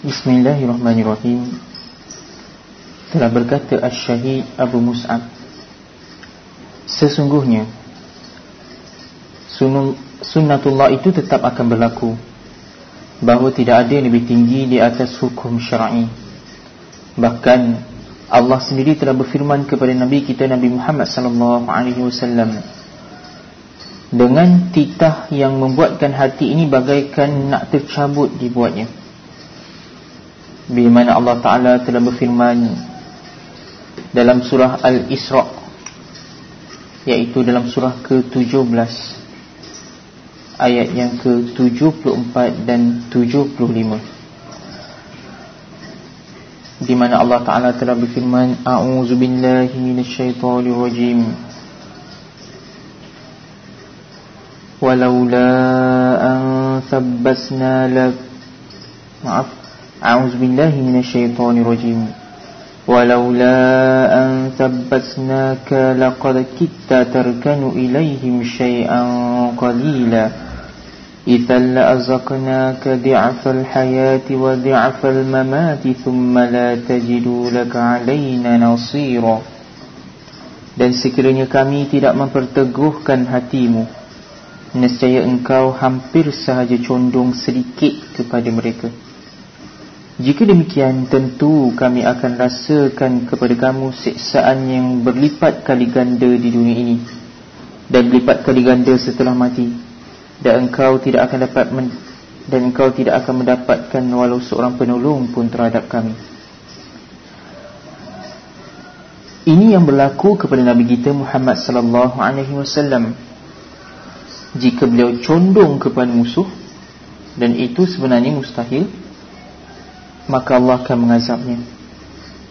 Bismillahirrahmanirrahim Telah berkata Ash-Syahid Abu Mus'ab Sesungguhnya Sunnatullah itu tetap akan berlaku Bahawa tidak ada yang lebih tinggi di atas hukum syar'i. Bahkan Allah sendiri telah berfirman kepada Nabi kita Nabi Muhammad wasallam dengan titah yang membuatkan hati ini bagaikan nak tercabut dibuatnya. Di mana Allah Ta'ala telah berfirman Dalam surah Al-Isra' Iaitu dalam surah ke-17 Ayat yang ke-74 dan 75 Di mana Allah Ta'ala telah berfirman A'udhu Billahi Minasyaitanir Rajim Walau an sabbasna lak Maaf. أعوذ بالله من الشيطان الرجيم ولولا أن ثبتناك لقد كدت تركن إليهم شيئا قليلا إذا لأزقناك ضعف الحياة وضعف الممات ثم لا تجد لك علينا نصيرا dan sekiranya kami tidak memperteguhkan hatimu, nescaya engkau hampir sahaja condong sedikit kepada mereka. Jika demikian tentu kami akan rasakan kepada kamu siksaan yang berlipat kali ganda di dunia ini. Dan berlipat kali ganda setelah mati. Dan engkau tidak akan dapat dan engkau tidak akan mendapatkan walau seorang penolong pun terhadap kami. Ini yang berlaku kepada Nabi kita Muhammad sallallahu alaihi wasallam. Jika beliau condong kepada musuh dan itu sebenarnya mustahil maka Allah akan mengazabnya.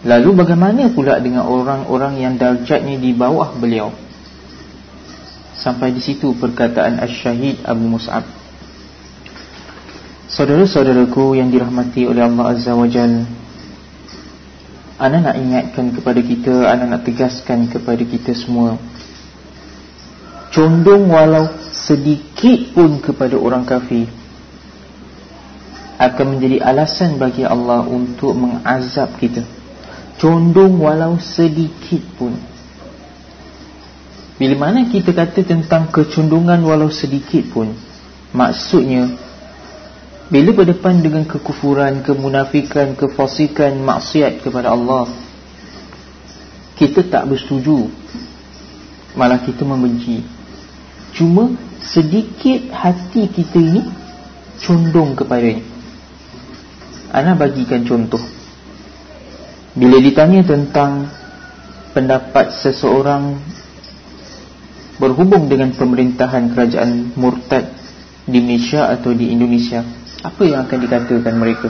Lalu bagaimana pula dengan orang-orang yang darjatnya di bawah beliau? Sampai di situ perkataan Asy-Syahid Abu Mus'ab. Saudara-saudaraku yang dirahmati oleh Allah Azza wa Jal Ana nak ingatkan kepada kita Ana nak tegaskan kepada kita semua. Condong walau sedikit pun kepada orang kafir akan menjadi alasan bagi Allah untuk mengazab kita. Condong walau sedikit pun. Bila mana kita kata tentang kecondongan walau sedikit pun maksudnya bila berdepan dengan kekufuran, kemunafikan, kefasikan, maksiat kepada Allah kita tak bersetuju. Malah kita membenci. Cuma sedikit hati kita ini condong kepadanya. Ana bagikan contoh. Bila ditanya tentang pendapat seseorang berhubung dengan pemerintahan kerajaan murtad di Malaysia atau di Indonesia, apa yang akan dikatakan mereka?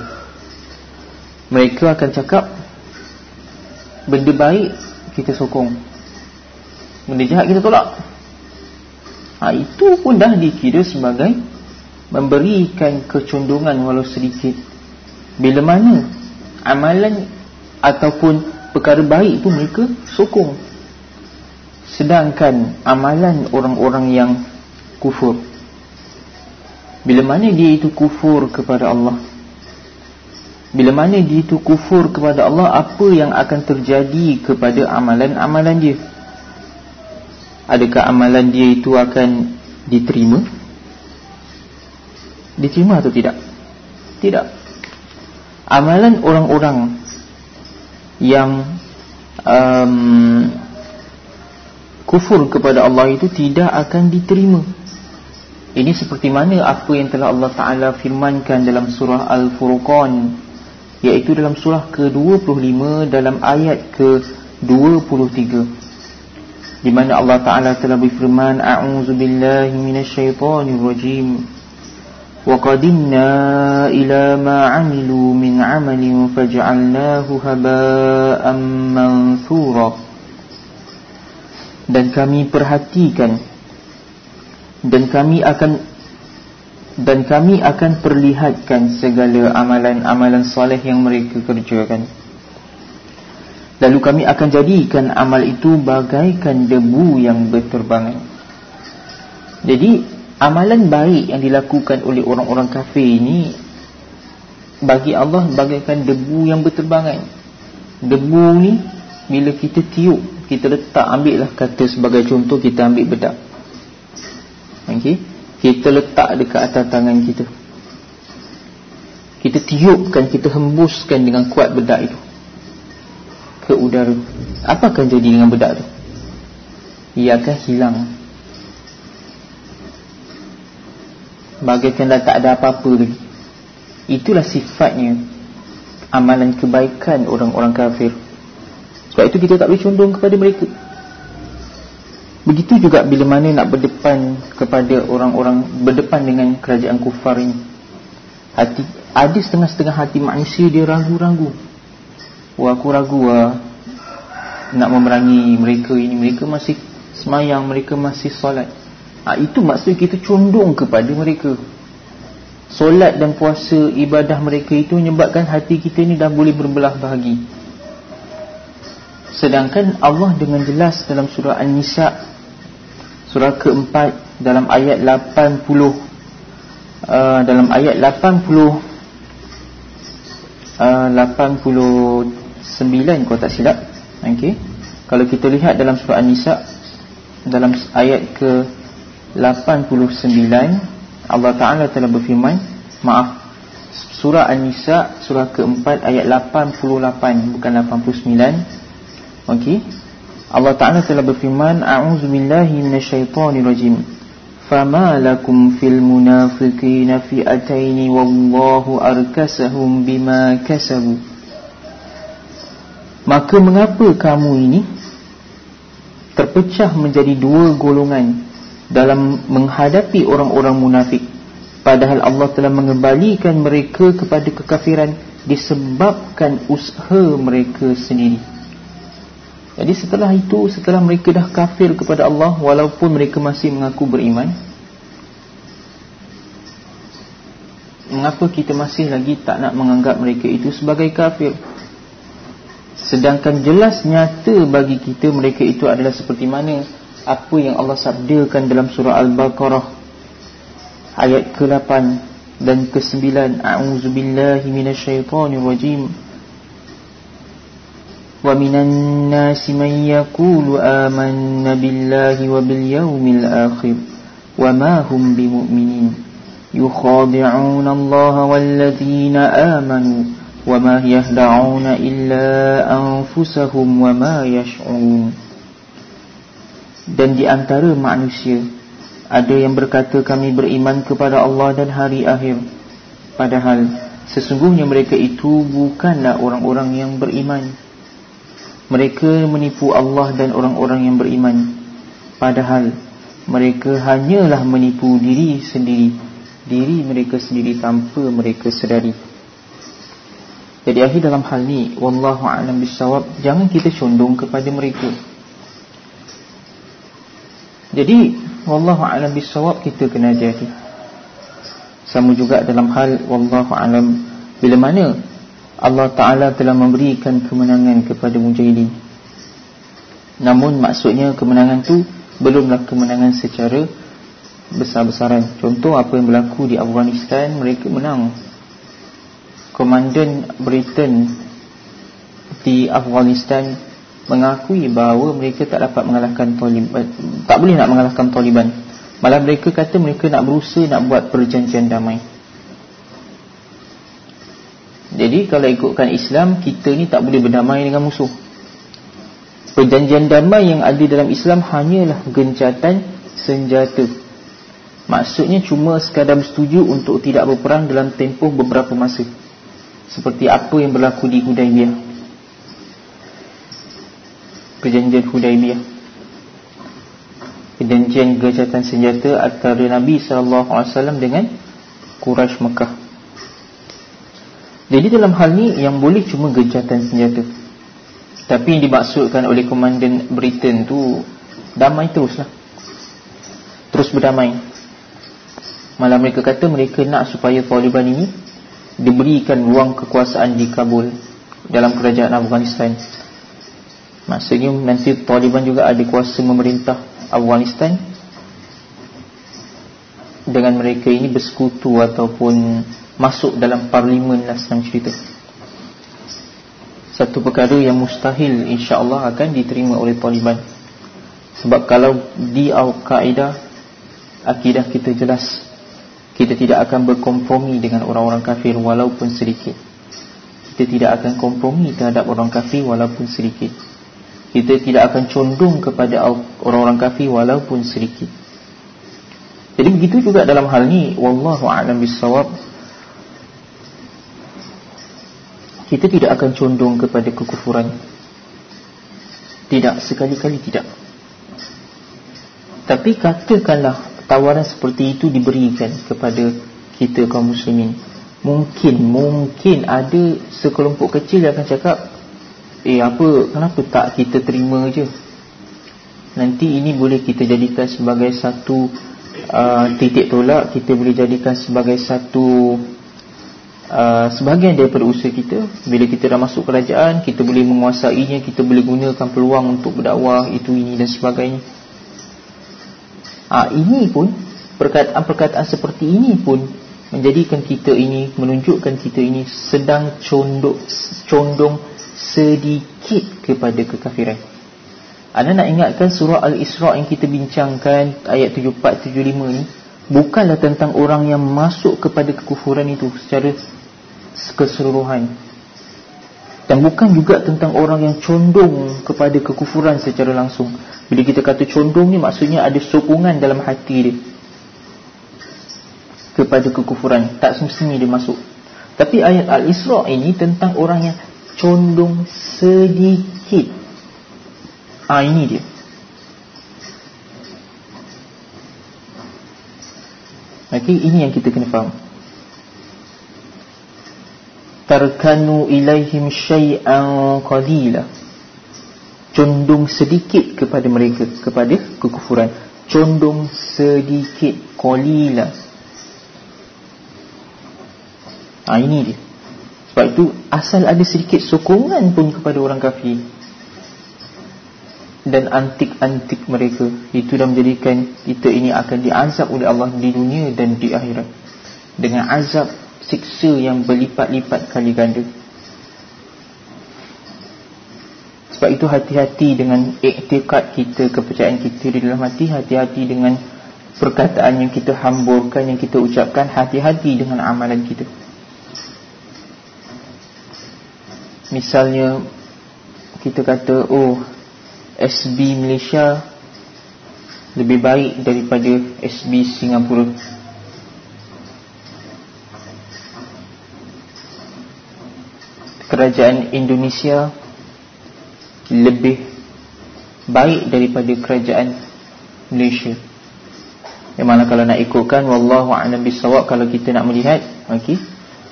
Mereka akan cakap benda baik kita sokong. Benda jahat kita tolak ha, Itu pun dah dikira sebagai Memberikan kecondongan walau sedikit Bila mana Amalan Ataupun perkara baik itu mereka sokong. Sedangkan Amalan orang-orang yang Kufur. Bila mana dia itu kufur kepada Allah? Bila mana dia itu kufur kepada Allah Apa yang akan terjadi kepada amalan-amalan dia? Adakah amalan dia itu akan diterima? Diterima atau tidak? Tidak Amalan orang-orang Yang um, Kufur kepada Allah itu Tidak akan diterima. Ini seperti mana apa yang telah Allah Ta'ala firmankan dalam surah Al-Furqan Iaitu dalam surah ke-25 Dalam ayat ke-23 di mana Allah Taala telah berfirman a'udzu billahi minasyaitonir rajim qadimna ila ma 'amilu min 'amalin faj'alnahu haba'an manthura dan kami perhatikan dan kami akan dan kami akan perlihatkan segala amalan-amalan soleh yang mereka kerjakan. Lalu kami akan jadikan amal itu bagaikan debu yang berterbangan. Jadi amalan baik yang dilakukan oleh orang-orang kafir ini bagi Allah bagaikan debu yang berterbangan. Debu ni bila kita tiup, kita letak ambil lah kata sebagai contoh kita ambil bedak. Okey. Kita letak dekat atas tangan kita. Kita tiupkan, kita hembuskan dengan kuat bedak itu ke udara. Apa akan jadi dengan bedak tu? Ia akan hilang. Bagaikan dah tak ada apa-apa lagi. Itulah sifatnya amalan kebaikan orang-orang kafir. Sebab itu kita tak boleh condong kepada mereka. Begitu juga bila mana nak berdepan kepada orang-orang berdepan dengan kerajaan kufar ini. Hati ada setengah-setengah hati manusia dia ragu-ragu. Wah aku ragu lah nak memerangi mereka ini. Mereka masih semayang, mereka masih solat. Ha, itu maksud kita condong kepada mereka. Solat dan puasa ibadah mereka itu menyebabkan hati kita ni dah boleh berbelah bahagi. Sedangkan Allah dengan jelas dalam surah An-Nisa surah keempat dalam ayat 80 uh, dalam ayat 80 uh, 89 kalau tak silap. Okey. Kalau kita lihat dalam surah An-Nisa dalam ayat ke 89 Allah Ta'ala telah berfirman Maaf Surah An-Nisa Surah keempat ayat 88 Bukan 89 Okey. Allah Ta'ala telah berfirman A'udzu billahi minasyaitonirrajim Fama lakum fil munafiqina fi'ataini Wallahu arkasahum bima kasabu. Maka mengapa kamu ini Terpecah menjadi dua golongan dalam menghadapi orang-orang munafik. Padahal Allah telah mengembalikan mereka kepada kekafiran disebabkan usaha mereka sendiri. Jadi setelah itu setelah mereka dah kafir kepada Allah walaupun mereka masih mengaku beriman mengapa kita masih lagi tak nak menganggap mereka itu sebagai kafir? Sedangkan jelas nyata bagi kita mereka itu adalah seperti mana apa yang Allah sabdakan dalam surah Al-Baqarah ayat ke-8 dan ke-9 a'udzubillahi minasyaitonirrajim. Wa minan nasi man yaqulu amanna billahi wa bil yawmil akhir wa ma hum bimu'minin. Yukhadi'una Allah wal ladina amanu wa ma yahda'una illa anfusahum wa ma yash'urun dan di antara manusia ada yang berkata kami beriman kepada Allah dan hari akhir. Padahal sesungguhnya mereka itu bukanlah orang-orang yang beriman. Mereka menipu Allah dan orang-orang yang beriman. Padahal mereka hanyalah menipu diri sendiri diri mereka sendiri tanpa mereka sedari. Jadi akhir dalam hal ni wallahu a'lam bissawab. Jangan kita condong kepada mereka jadi wallahu alam bisawab kita kena hati Sama juga dalam hal wallahu alam bila mana Allah Taala telah memberikan kemenangan kepada mujahidin. Namun maksudnya kemenangan tu belumlah kemenangan secara besar-besaran. Contoh apa yang berlaku di Afghanistan, mereka menang. Komandan Britain di Afghanistan mengakui bahawa mereka tak dapat mengalahkan Taliban tak boleh nak mengalahkan Taliban. Malah mereka kata mereka nak berusaha nak buat perjanjian damai. Jadi kalau ikutkan Islam kita ni tak boleh berdamai dengan musuh. Perjanjian damai yang ada dalam Islam hanyalah gencatan senjata. Maksudnya cuma sekadar bersetuju untuk tidak berperang dalam tempoh beberapa masa. Seperti apa yang berlaku di Hudaybiyah perjanjian Hudaibiyah perjanjian gejatan senjata antara Nabi SAW dengan Quraisy Mekah. Jadi dalam hal ni yang boleh cuma gejatan senjata. Tapi yang dimaksudkan oleh komandan Britain tu damai teruslah. Terus berdamai. Malah mereka kata mereka nak supaya Taliban ini diberikan ruang kekuasaan di Kabul dalam kerajaan Afghanistan Maksudnya nanti Taliban juga ada kuasa memerintah Afghanistan Dengan mereka ini bersekutu ataupun masuk dalam parlimen lah senang cerita. Satu perkara yang mustahil insya-Allah akan diterima oleh Taliban. Sebab kalau di Al-Qaeda akidah kita jelas. Kita tidak akan berkompromi dengan orang-orang kafir walaupun sedikit. Kita tidak akan kompromi terhadap orang kafir walaupun sedikit kita tidak akan condong kepada orang-orang kafir walaupun sedikit. Jadi begitu juga dalam hal ini wallahu a'lam bissawab. Kita tidak akan condong kepada kekufuran. Tidak sekali-kali tidak. Tapi katakanlah tawaran seperti itu diberikan kepada kita kaum muslimin. Mungkin mungkin ada sekelompok kecil yang akan cakap eh apa kenapa tak kita terima je? Nanti ini boleh kita jadikan sebagai satu uh, titik tolak kita boleh jadikan sebagai satu Uh, sebahagian daripada usaha kita. Bila kita dah masuk kerajaan kita boleh menguasainya kita boleh gunakan peluang untuk berdakwah itu ini dan sebagainya. Ha, ini pun perkataan-perkataan seperti ini pun menjadikan kita ini menunjukkan kita ini sedang condong condong sedikit kepada kekafiran. Anda nak ingatkan surah Al-Isra' yang kita bincangkan ayat 74 75 ni bukanlah tentang orang yang masuk kepada kekufuran itu secara keseluruhan. Dan bukan juga tentang orang yang condong kepada kekufuran secara langsung. Bila kita kata condong ni maksudnya ada sokongan dalam hati dia kepada kekufuran. Tak semestinya dia masuk. Tapi ayat Al-Isra' ini tentang orang yang condong sedikit. Ah ini dia. Okay, ini yang kita kena faham. Tarkanu ilaihim syai'an qalila. Condong sedikit kepada mereka kepada kekufuran. Condong sedikit qalila. Ha, ini dia sebab itu asal ada sedikit sokongan pun kepada orang kafir. Dan antik-antik mereka itu dah menjadikan kita ini akan diazab oleh Allah di dunia dan di akhirat. Dengan azab siksa yang berlipat-lipat kali ganda. Sebab itu hati-hati dengan iktikad kita kepercayaan kita di dalam hati hati-hati dengan perkataan yang kita hamburkan yang kita ucapkan hati-hati dengan amalan kita misalnya kita kata oh SB Malaysia lebih baik daripada SB Singapura kerajaan Indonesia lebih baik daripada kerajaan Malaysia. Mana kalau nak ikutkan wallahu a'lam bisawab kalau kita nak melihat okey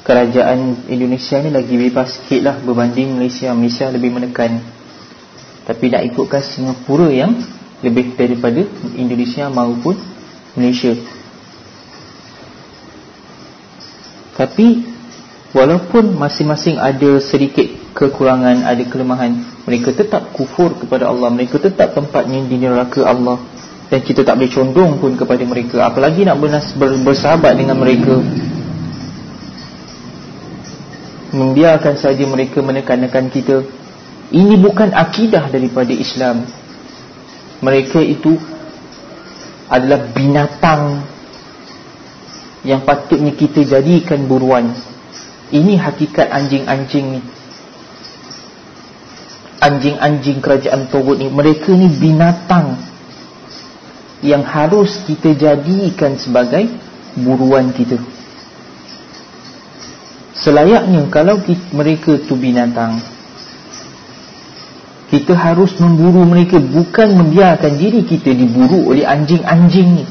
kerajaan Indonesia ni lagi bebas sikitlah berbanding Malaysia. Malaysia lebih menekan. Tapi nak ikutkan Singapura yang lebih daripada Indonesia maupun Malaysia. Tapi Walaupun masing-masing ada sedikit kekurangan, ada kelemahan Mereka tetap kufur kepada Allah Mereka tetap tempatnya di neraka Allah Dan kita tak boleh condong pun kepada mereka Apalagi nak bersahabat dengan mereka Membiarkan saja mereka menekan-nekan kita. Ini bukan akidah daripada Islam. Mereka itu adalah binatang Yang patutnya kita jadikan buruan. Ini hakikat anjing-anjing ni. Anjing-anjing kerajaan Togut ni Mereka ni binatang Yang harus kita jadikan sebagai Buruan kita Selayaknya kalau kita, mereka tu binatang Kita harus memburu mereka Bukan membiarkan diri kita diburu oleh anjing-anjing ni.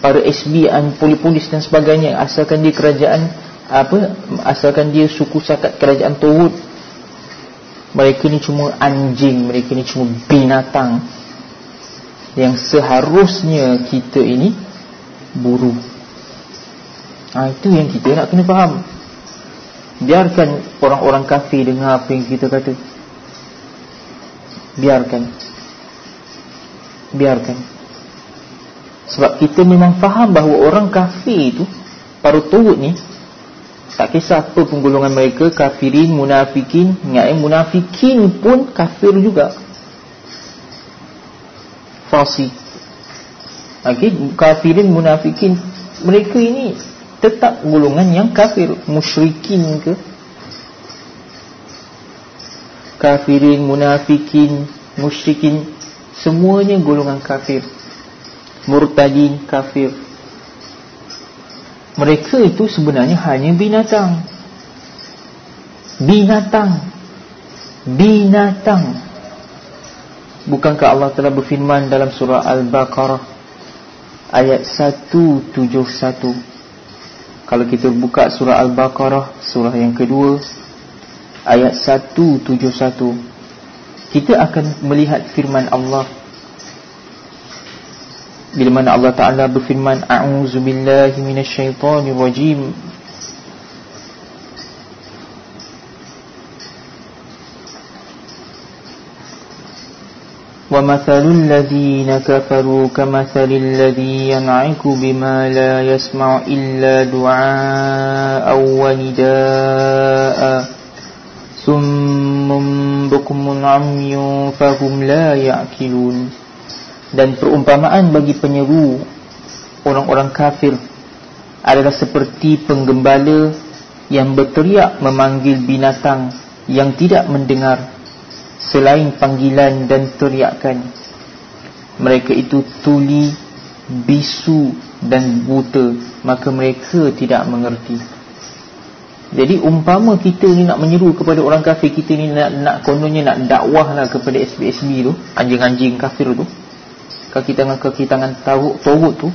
Para SB, polis-polis dan sebagainya Asalkan dia kerajaan apa asalkan dia suku sakat kerajaan Tuhud mereka ni cuma anjing mereka ni cuma binatang yang seharusnya kita ini buru. Ha, itu yang kita nak kena faham biarkan orang-orang kafir dengar apa yang kita kata. Biarkan. Biarkan. Sebab kita memang faham bahawa orang kafir itu para tuhud ni Tak kisah apa penggolongan mereka Kafirin, munafikin Ingat eh, munafikin pun kafir juga. Fasik okay? Kafirin, munafikin Mereka ini tetap golongan yang kafir. Musyrikin ke? Kafirin, munafikin Musyrikin Semuanya golongan kafir. Murtadin, kafir. Mereka itu sebenarnya hanya binatang. Binatang. Binatang. Bukankah Allah telah berfirman dalam surah Al-Baqarah Ayat 171 Kalau kita buka surah Al-Baqarah Surah yang kedua Ayat 171 Kita akan melihat firman Allah. Bila mana Allah Taala berfirman a'udzu billahi minasyaitonir rajim وَمَثَلُ الَّذِينَ كَفَرُوا كَمَثَلِ الَّذِي يَنْعِكُ بِمَا لَا يَسْمَعُ إِلَّا دُعَاءً وَنِدَاءً ثُمٌّ بُكْمٌ عَمْيٌ فَهُمْ لَا يَعْقِلُونَ dan perumpamaan bagi penyeru orang-orang kafir adalah seperti penggembala yang berteriak memanggil binatang yang tidak mendengar selain panggilan dan teriakan mereka itu tuli bisu dan buta. Maka mereka tidak mengerti. Jadi umpama kita ni nak menyeru kepada orang kafir kita ni nak nak kononnya nak dakwah lah kepada SBSB tu anjing-anjing kafir tu. Kaki tangan kaki tangan tahu turut tu.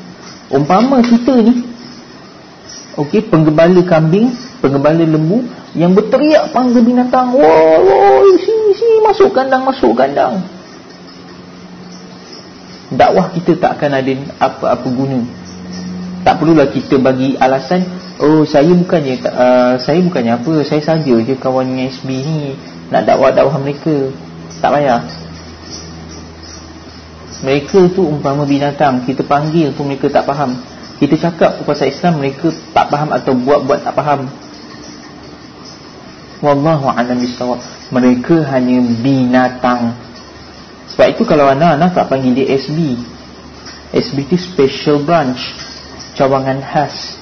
Umpama kita ni okey penggembala kambing penggembala lembu yang berteriak panggil binatang woi sini sini masuk kandang masuk kandang. Dakwah kita tak akan ada apa-apa guna. Tak perlulah kita bagi alasan oh saya bukannya uh, saya bukannya apa saya saja je kawan dengan SB ni nak dakwah-dakwah mereka. Tak payah. Mereka tu umpama binatang Kita panggil tu mereka tak faham. Kita cakap pasal Islam mereka tak faham Atau buat-buat tak faham Wallahu a'lam bishawab. Mereka hanya binatang. Sebab itu kalau anak-anak tak panggil dia SB SB itu special branch. Cawangan khas.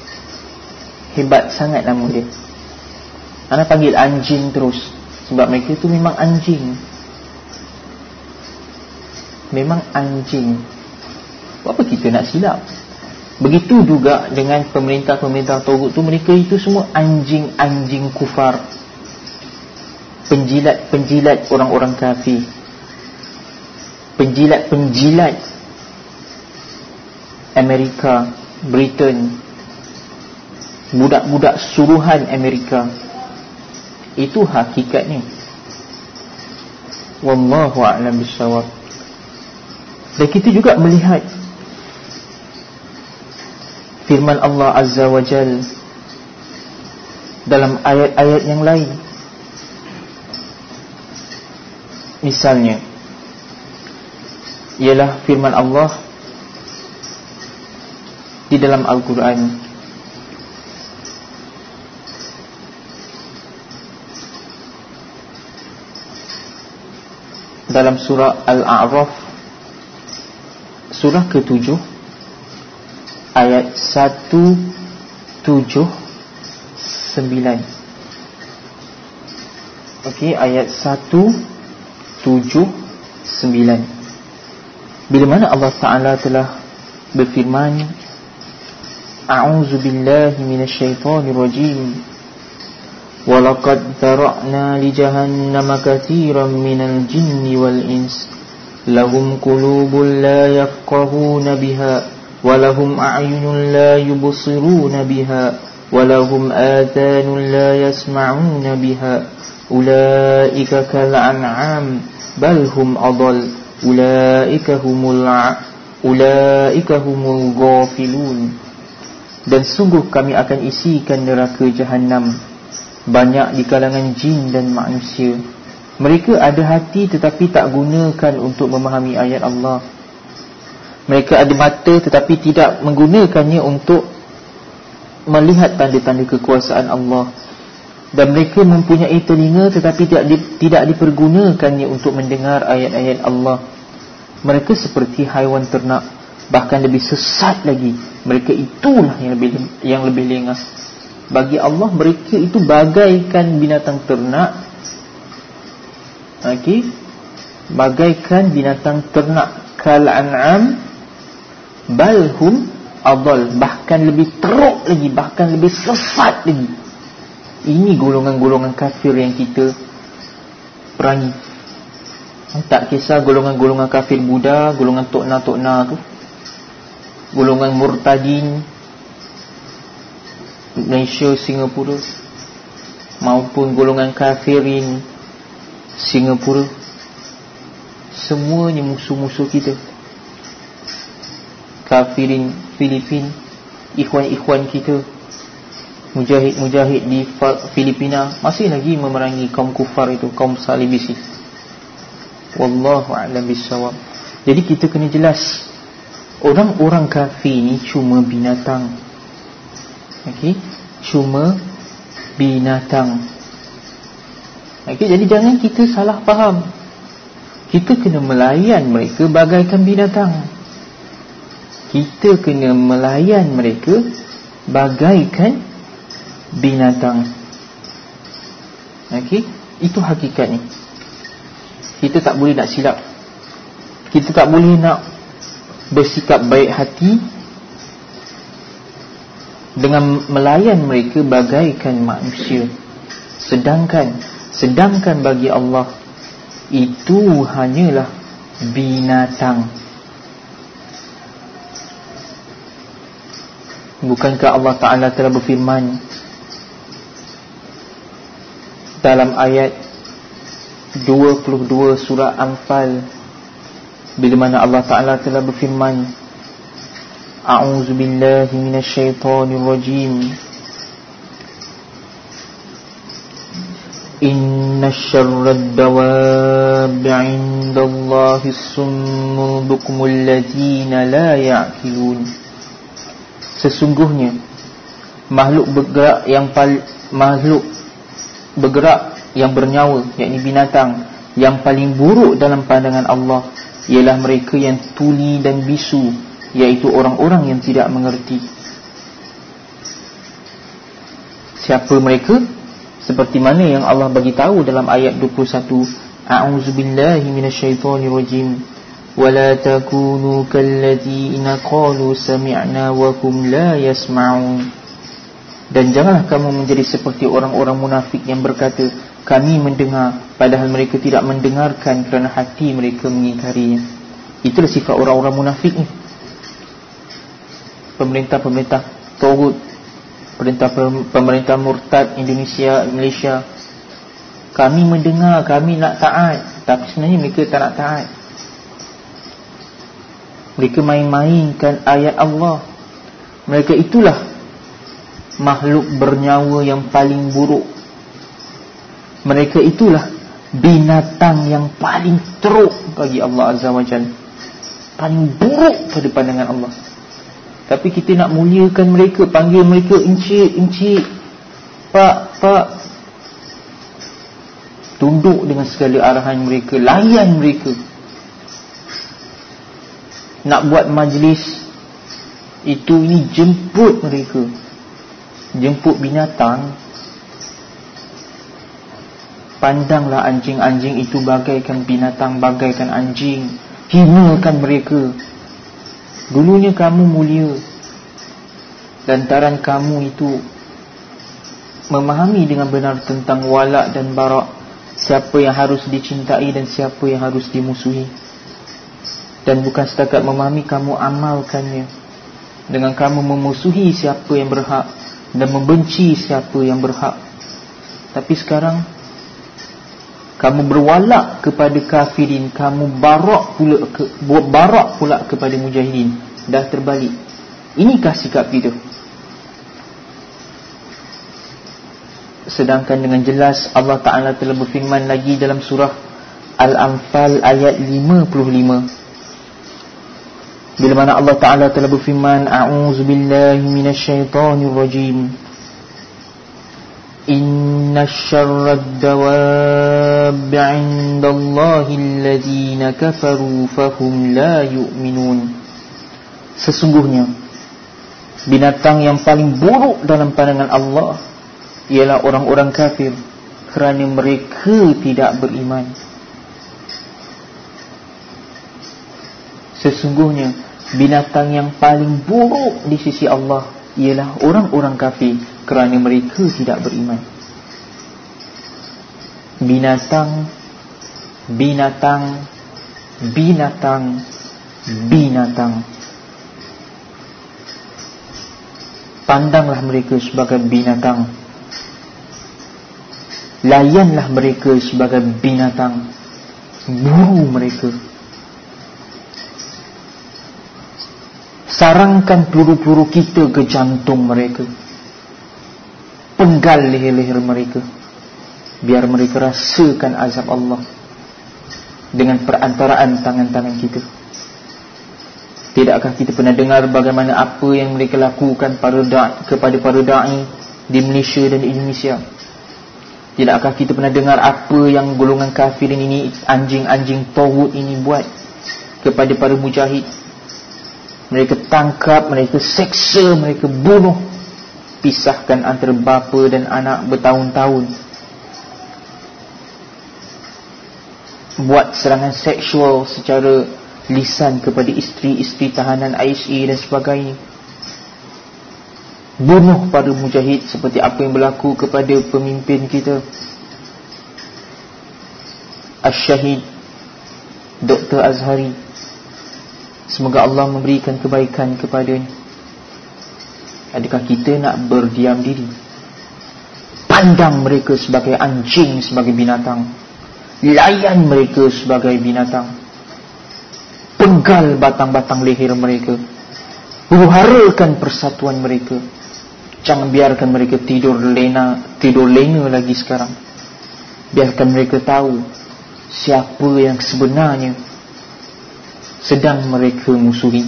Hebat sangat nama dia. Anak panggil anjing terus. Sebab mereka tu memang anjing. Memang anjing. Apa kita nak silap? Begitu juga dengan pemerintah-pemerintah Togut tu mereka itu semua anjing-anjing kufar penjilat-penjilat orang-orang kafir. Penjilat-penjilat Amerika Britain. Budak-budak suruhan Amerika. Itu hakikatnya. Wallahu a'lam bissawab. Dan kita juga melihat firman Allah Azza wa Jal dalam ayat-ayat yang lain. Misalnya ialah firman Allah di dalam Al-Quran. Dalam surah Al-A'raf surah ke-7 ayat 179 okey ayat 179 bila mana Allah Taala telah berfirman a'udzu billahi minasyaitonir rajim walaqad zara'na li jahannama katsiran minal jinni wal insi لهم قلوب لا يفقهون بها ولهم أعين لا يبصرون بها ولهم آذان لا يسمعون بها أولئك كالأنعام بل هم أضل أولئك هم الع أولئك هم الغافلون dan sungguh kami akan isikan neraka jahanam banyak di kalangan jin dan manusia mereka ada hati tetapi tak gunakan untuk memahami ayat Allah Mereka ada mata tetapi tidak menggunakannya untuk melihat tanda-tanda kekuasaan Allah dan mereka mempunyai telinga tetapi tidak di, tidak dipergunakannya untuk mendengar ayat-ayat Allah. Mereka seperti haiwan ternak bahkan lebih sesat lagi. Mereka itulah yang lebih yang lebih lengah bagi Allah mereka itu bagaikan binatang ternak. Okey. Bagaikan binatang ternak. Kal an'am balhum adall. Bahkan lebih teruk lagi bahkan lebih sesat lagi ini golongan-golongan kafir yang kita perangi. Tak kisah golongan-golongan kafir Buddha Golongan Tokna-Tokna tu. Golongan Murtadin Malaysia, Singapura. Maupun golongan kafirin Singapura. Semuanya musuh-musuh kita. Kafirin Filipin Ikhwan-ikhwan kita mujahid-mujahid di Filipina masih lagi memerangi kaum kufar itu, kaum salibisi. Wallahu a'lam bissawab. Jadi kita kena jelas orang-orang kafir ni cuma binatang. Okey, cuma binatang. Okey, jadi jangan kita salah faham. Kita kena melayan mereka bagaikan binatang. Kita kena melayan mereka bagaikan binatang. Okey, itu hakikatnya. Kita tak boleh nak silap. Kita tak boleh nak bersikap baik hati dengan melayan mereka bagaikan manusia. Sedangkan sedangkan bagi Allah itu hanyalah binatang. Bukankah Allah Taala telah berfirman dalam ayat 22 surah Anfal bila mana Allah Taala telah berfirman A'udzu billahi minasyaitonir rajim Inna syarrad dawab 'indallahi as-summul bukmul ladina la ya'qilun. Sesungguhnya makhluk bergerak yang makhluk bergerak yang bernyawa yakni binatang yang paling buruk dalam pandangan Allah ialah mereka yang tuli dan bisu iaitu orang-orang yang tidak mengerti. Siapa mereka? Seperti mana yang Allah bagi tahu dalam ayat 21 a'udzubillahi minasyaitonirrajim wala takunu kalladzina qalu sami'na wa hum la yasma'un dan janganlah kamu menjadi seperti orang-orang munafik yang berkata Kami mendengar Padahal mereka tidak mendengarkan kerana hati mereka mengingkarinya Itulah sifat orang-orang munafik ni. Pemerintah-pemerintah Tawud Pemerintah pemerintah murtad Indonesia, Malaysia Kami mendengar, kami nak taat. Tapi sebenarnya mereka tak nak taat. Mereka main-mainkan ayat Allah. Mereka itulah makhluk bernyawa yang paling buruk. Mereka itulah binatang yang paling teruk bagi Allah Azza wa Jalla paling buruk pada pandangan Allah. Tapi kita nak muliakan mereka panggil mereka encik encik pak pak. Tunduk dengan segala arahan mereka layan mereka. Nak buat majlis itu ini jemput mereka jemput binatang pandanglah anjing-anjing itu bagaikan binatang bagaikan anjing. Hinakan mereka. Dulunya kamu mulia. Lantaran kamu itu memahami dengan benar tentang walak dan barak siapa yang harus dicintai dan siapa yang harus dimusuhi. Dan bukan setakat memahami kamu amalkannya dengan kamu memusuhi siapa yang berhak dan membenci siapa yang berhak. Tapi sekarang kamu berwalak kepada kafirin, kamu barak pula ke, barak pula kepada mujahidin. Dah terbalik. Inikah sikap kita? Sedangkan dengan jelas Allah Taala telah berfirman lagi dalam surah Al-Anfal ayat 55. Bila mana Allah Taala telah berfirman a'udzu billahi rajim inna syarrad dawab 'indallahi alladhina kafaru fahum la yu'minun. Sesungguhnya binatang yang paling buruk dalam pandangan Allah ialah orang-orang kafir kerana mereka tidak beriman Sesungguhnya binatang yang paling buruk di sisi Allah ialah orang-orang kafir kerana mereka tidak beriman. Binatang binatang binatang binatang. Pandanglah mereka sebagai binatang. Layanlah mereka sebagai binatang. Buru mereka Sarangkan peluru-peluru kita ke jantung mereka Penggal leher-leher mereka Biar mereka rasakan azab Allah Dengan perantaraan tangan-tangan kita Tidakkah kita pernah dengar bagaimana apa yang mereka lakukan para da kepada para da'i di Malaysia dan Indonesia? Tidakkah kita pernah dengar apa yang golongan kafirin ini, anjing-anjing tawud ini buat kepada para mujahid? Mereka tangkap, mereka seksa, mereka bunuh Pisahkan antara bapa dan anak bertahun-tahun. Buat serangan seksual secara lisan kepada isteri-isteri tahanan ISA dan sebagainya. Bunuh para mujahid seperti apa yang berlaku kepada pemimpin kita. Ash-Shahid Dr. Azhari Semoga Allah memberikan kebaikan kepadanya. Adakah kita nak berdiam diri? Pandang mereka sebagai anjing Sebagai binatang. Layan mereka sebagai binatang. Penggal batang-batang leher mereka. Huru-harakan persatuan mereka. Jangan biarkan mereka tidur lena Tidur lena lagi sekarang. Biarkan mereka tahu Siapa yang sebenarnya sedang mereka musuhi.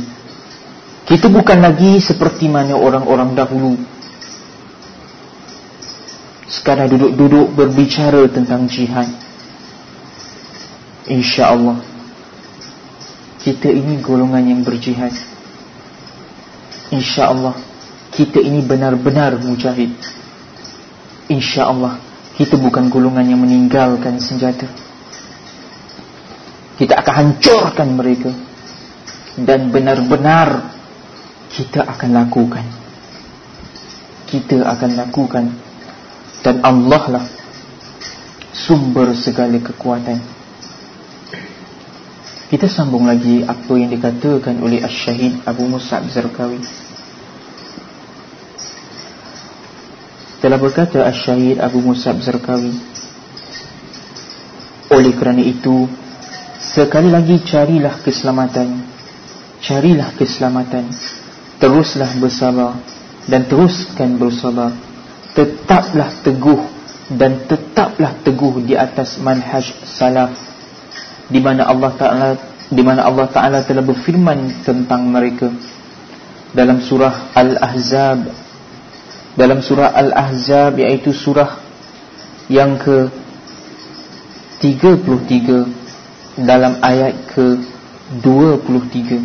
Kita bukan lagi seperti mana orang-orang dahulu. Sekarang duduk-duduk berbicara tentang jihad. insya-Allah kita ini golongan yang berjihad. insya-Allah kita ini benar-benar mujahid. insya-Allah kita bukan golongan yang meninggalkan senjata. Kita akan hancurkan mereka dan benar-benar kita akan lakukan. Kita akan lakukan. Dan Allah lah sumber segala kekuatan. Kita sambung lagi apa yang dikatakan oleh Ash-Shahid Abu Musab Zarqawi. Telah berkata Ash-Shahid Abu Musab Zarqawi oleh kerana itu Sekali lagi carilah keselamatan Carilah keselamatan. Teruslah bersabar Dan teruskan bersabar. Tetaplah teguh Dan tetaplah teguh di atas manhaj salaf di mana Allah Taala di mana Allah Taala telah berfirman tentang mereka. Dalam surah Al-Ahzab dalam surah Al-Ahzab iaitu surah yang ke 33 dalam ayat ke-23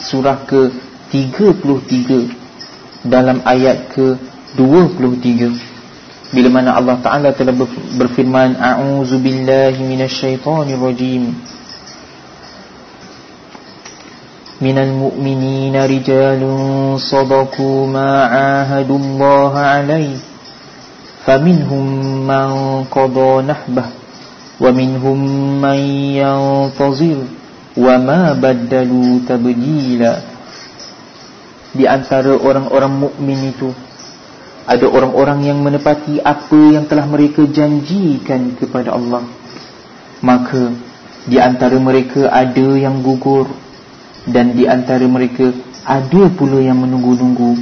surah ke 33 dalam ayat ke 23 bila mana Allah Taala telah berfirman a'uzu billahi minasyaitonir rajim minal mu'minina rijalun sadaku ma'ahadu Allah 'alaihi. Faminhum man qada nahbah wa minhum man yantazir وما بدلوا تبديلا di antara orang-orang mukmin itu ada orang-orang yang menepati apa yang telah mereka janjikan kepada Allah maka di antara mereka ada yang gugur dan di antara mereka ada pula yang menunggu-nunggu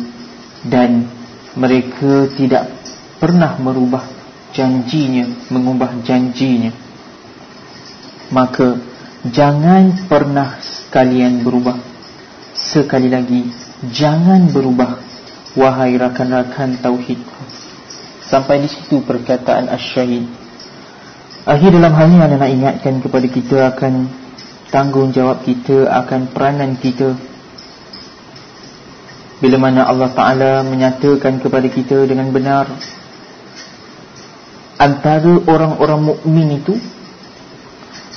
dan mereka tidak pernah merubah janjinya mengubah janjinya maka jangan pernah kalian berubah. Sekali lagi jangan berubah. Wahai rakan-rakan tauhid sampai di situ perkataan asy-syahid akhir dalam hal ini anda nak ingatkan kepada kita akan tanggungjawab kita akan peranan kita. Bila mana Allah Taala menyatakan kepada kita dengan benar antara orang-orang mukmin itu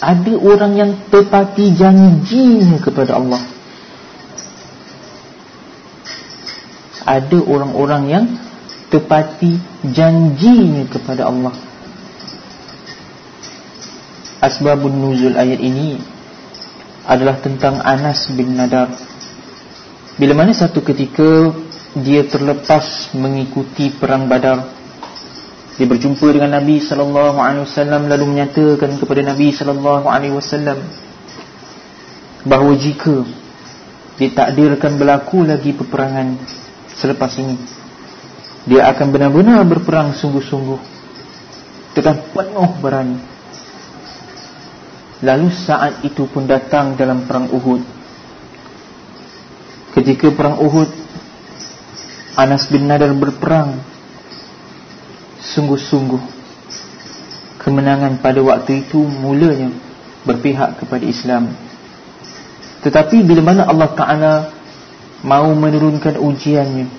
ada orang yang tepati janjinya kepada Allah. Ada orang-orang yang tepati janjinya kepada Allah. Asbabun nuzul ayat ini adalah tentang Anas bin Nadar. Bila mana satu ketika dia terlepas mengikuti perang badar dia berjumpa dengan Nabi sallallahu alaihi wasallam lalu menyatakan kepada Nabi sallallahu alaihi wasallam bahawa jika ditakdirkan berlaku lagi peperangan selepas ini dia akan benar-benar berperang sungguh-sungguh dengan penuh berani. Lalu saat itu pun datang dalam perang Uhud. Ketika perang Uhud Anas bin Nadar berperang sungguh-sungguh kemenangan pada waktu itu mulanya berpihak kepada Islam. Tetapi bila mana Allah Ta'ala mau menurunkan ujiannya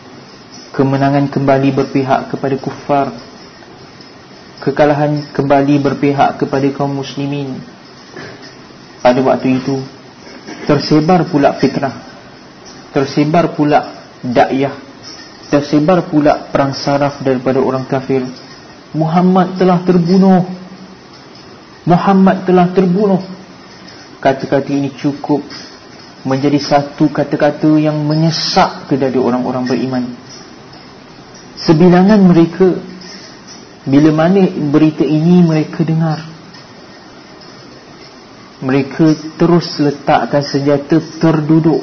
kemenangan kembali berpihak kepada kufar kekalahan kembali berpihak kepada kaum muslimin pada waktu itu tersebar pula fitnah tersebar pula dakyah tersebar pula perang saraf daripada orang kafir. Muhammad telah terbunuh. Muhammad telah terbunuh. Kata-kata ini cukup menjadi satu kata-kata yang menyesak ke dada orang-orang beriman. Sebilangan mereka bila mana berita ini mereka dengar mereka terus letakkan senjata terduduk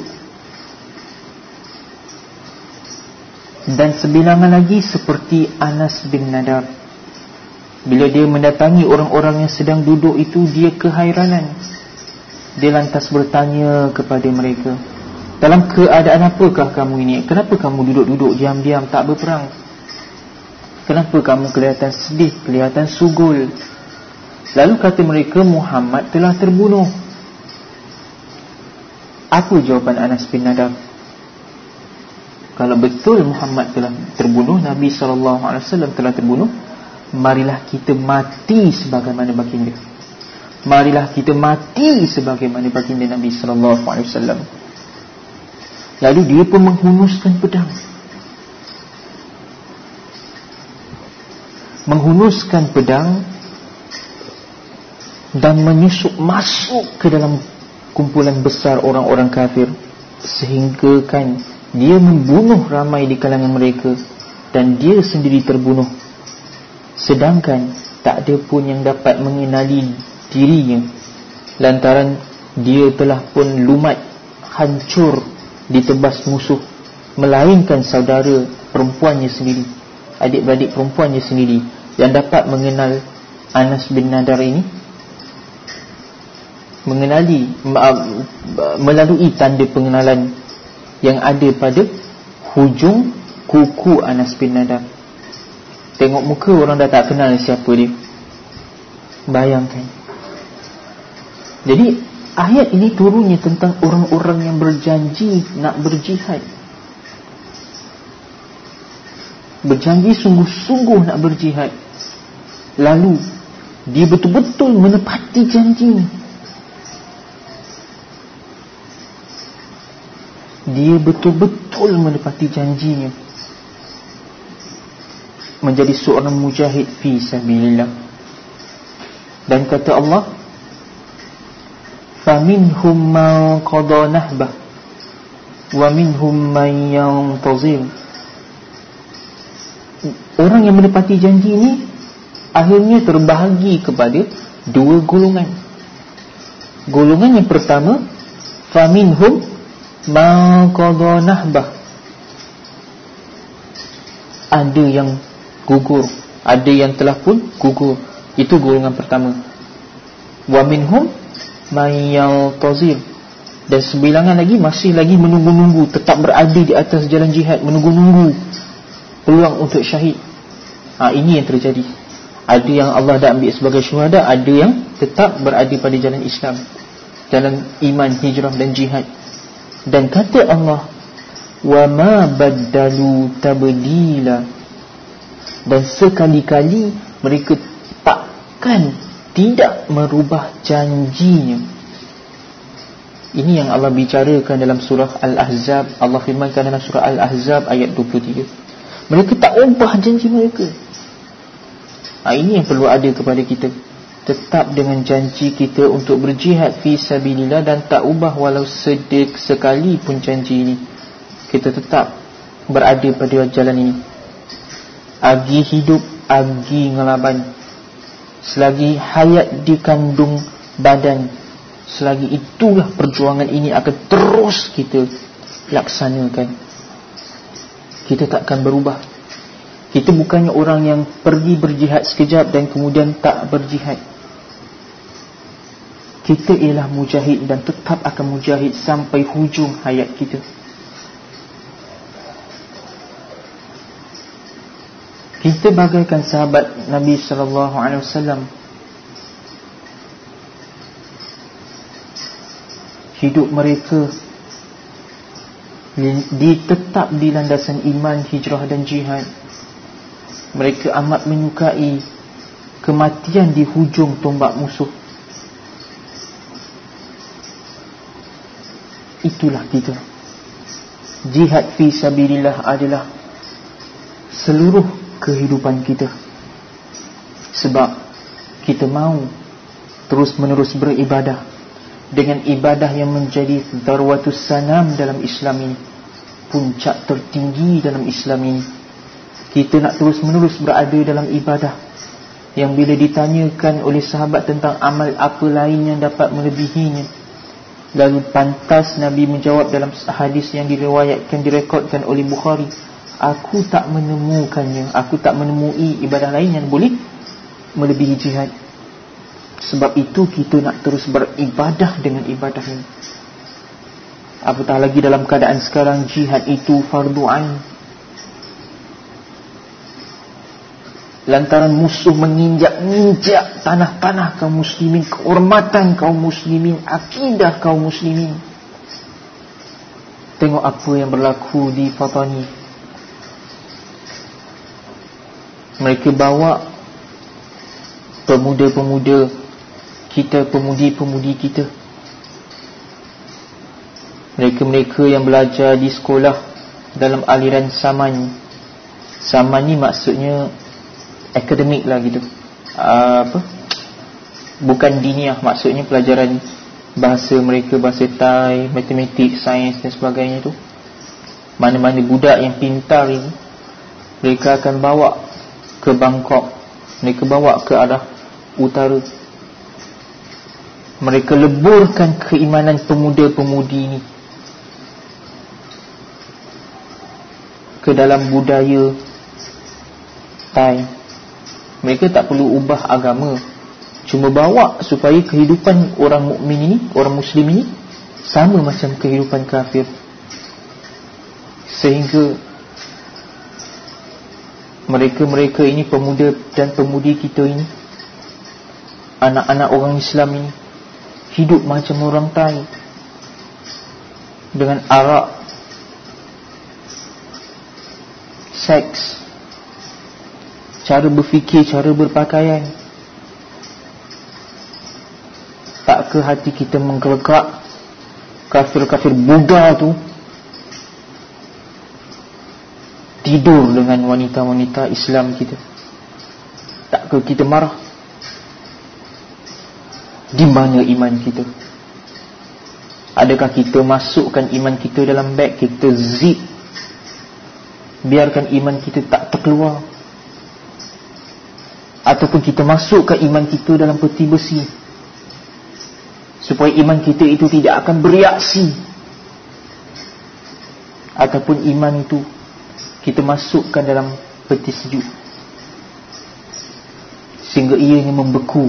dan sebilangan lagi seperti Anas bin Nadar. Bila dia mendatangi orang-orang yang sedang duduk itu dia kehairanan dia lantas bertanya kepada mereka Dalam keadaan apakah kamu ini? Kenapa kamu duduk-duduk diam-diam tak berperang? Kenapa kamu kelihatan sedih Kelihatan sugul? Lalu kata mereka Muhammad telah terbunuh. Apa jawapan Anas bin Nadab Kalau betul Muhammad telah terbunuh Nabi SAW telah terbunuh Marilah kita mati sebagaimana baginda. Marilah kita mati sebagaimana baginda Nabi wasallam. Lalu dia pun menghunuskan pedang. Menghunuskan pedang dan menyusup masuk ke dalam kumpulan besar orang-orang kafir. Sehingga kan dia membunuh ramai di kalangan mereka dan dia sendiri terbunuh. Sedangkan tak ada pun yang dapat mengenali dirinya. Lantaran dia telah pun lumat hancur ditebas musuh melainkan saudara perempuannya sendiri adik-beradik perempuannya sendiri yang dapat mengenal Anas bin Nadar ini. Mengenali melalui tanda pengenalan yang ada pada hujung kuku Anas bin Nadar tengok muka orang dah tak kenal siapa dia bayangkan jadi ayat ini turunnya tentang orang-orang yang berjanji nak berjihad. Berjanji sungguh-sungguh nak berjihad. Lalu dia betul-betul menepati janji. dia betul-betul menepati janjinya. Menjadi seorang mujahid fi sabilillah. Dan kata Allah faminhum man qada nahba wa minhum man yantazir. Orang yang menepati janji ini akhirnya terbahagi kepada dua golongan. Golongan yang pertama faminhum Maqadha nahbah. Ada yang gugur. Ada yang telah pun gugur. Itu golongan pertama. Wa minhum mayal tozir dan sebilangan lagi masih lagi menunggu-nunggu. Tetap berada di atas jalan jihad. Menunggu-nunggu peluang untuk syahid. Ha, ini yang terjadi. Ada yang Allah dah ambil sebagai syuhada ada yang tetap berada pada jalan Islam. Jalan iman hijrah dan jihad dan kata Allah wa ma baddalu tabdila. Dan sekali-kali mereka takkan tidak merubah janjinya. Ini yang Allah bicarakan dalam surah Al-Ahzab. Allah firmankan dalam surah Al-Ahzab ayat 23 Mereka tak ubah janji mereka. Ha, Ini yang perlu ada kepada kita Tetap dengan janji kita untuk berjihad Fi sabilillah dan tak ubah walau sedik sekali pun janji ini. Kita tetap berada pada jalan ini. Agi hidup, agi ngelaban. Selagi hayat dikandung badan Selagi itulah perjuangan ini akan terus kita laksanakan. Kita tak akan berubah. Kita bukannya orang yang pergi berjihad sekejap dan kemudian tak berjihad Kita ialah mujahid dan tetap akan mujahid sampai hujung hayat kita Kita bagaikan sahabat Nabi sallallahu alaihi wasallam hidup mereka ditetap di landasan iman, hijrah dan jihad. Mereka amat menyukai kematian di hujung tombak musuh. Itulah kita. Jihad fi sabilillah adalah seluruh kehidupan kita. Sebab kita mahu terus menerus beribadah dengan ibadah yang menjadi darwatus sanam dalam Islam ini puncak tertinggi dalam Islam ini kita nak terus menerus berada dalam ibadah yang bila ditanyakan oleh sahabat tentang amal apa lain yang dapat melebihinya lalu pantas Nabi menjawab dalam hadis yang diriwayatkan direkodkan oleh Bukhari aku tak menemukannya. Aku tak menemui ibadah lain yang boleh melebihi jihad. Sebab itu kita nak terus beribadah dengan ibadah ini. Apatah lagi dalam keadaan sekarang jihad itu fardu ain. Lantaran musuh menginjak-injak tanah-tanah kaum muslimin, kehormatan kaum muslimin, akidah kaum muslimin. Tengok apa yang berlaku di Fatani. Mereka bawa pemuda-pemuda kita pemudi-pemudi kita mereka-mereka yang belajar di sekolah dalam aliran saman saman ni maksudnya akademik lah gitu. Apa? Bukan diniah maksudnya pelajaran bahasa mereka bahasa Thai matematik sains dan sebagainya tu. Mana-mana budak yang pintar ini mereka akan bawa ke Bangkok mereka bawa ke arah utara. Mereka leburkan keimanan pemuda-pemudi ini ke dalam budaya Thai. Mereka tak perlu ubah agama, cuma bawa supaya kehidupan orang mukmin ini, orang muslim ini sama macam kehidupan kafir. Sehingga mereka-mereka ini pemuda dan pemudi kita ini anak-anak orang Islam ini hidup macam orang Thai dengan arak seks cara berfikir cara berpakaian. Tak ke hati kita menggelegak kafir-kafir Buddha tu tidur dengan wanita-wanita Islam kita. Tak ke kita marah? Di mana iman kita? Adakah kita masukkan iman kita dalam beg Kita? Zip. Biarkan iman kita tak terkeluar Ataupun kita masukkan iman kita dalam peti besi. Supaya iman kita itu tidak akan bereaksi. Ataupun iman itu Kita masukkan dalam peti sejuk. Sehingga ianya membeku.